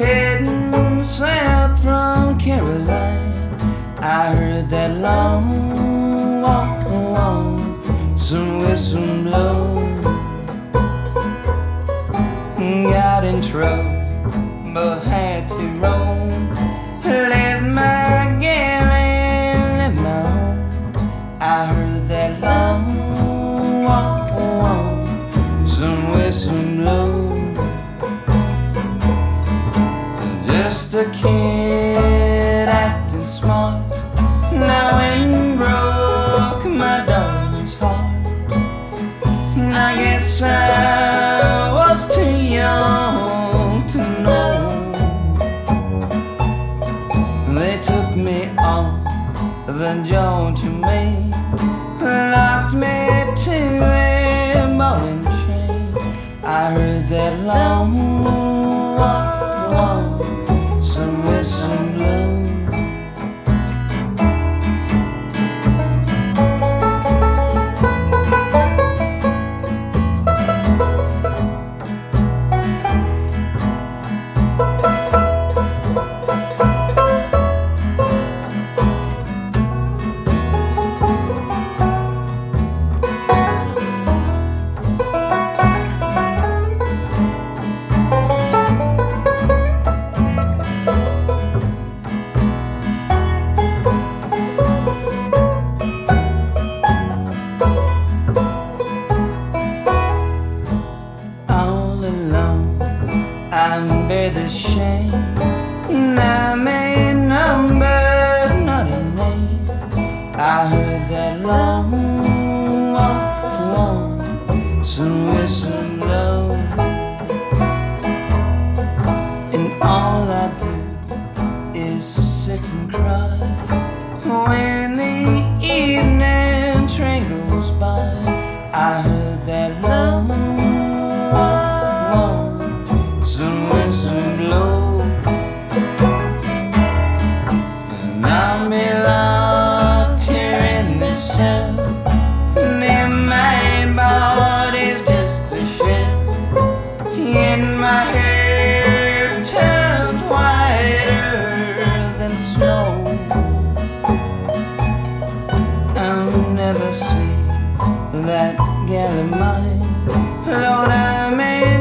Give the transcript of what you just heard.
heading south from Caroline. I heard that long walk along, some whistle blow. Got in trouble, but had to roll. Just a kid acting smart. Now and broke my darling's heart. I guess I was too young to know. They took me on the Georgia main, locked me to a and chain. I heard that long, I bear the shame. And I'm a number, not a name. I heard that long, long, long, some whistle. And all I do is sit and cry when the evening train goes by. I heard that long, A locked here in the cell. And my body's just a shell. My hair turns whiter than snow. I'll never see that gal of mine. Lord, I'm in